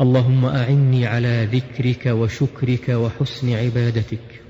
اللهم أعني على ذكرك وشكرك وحسن عبادتك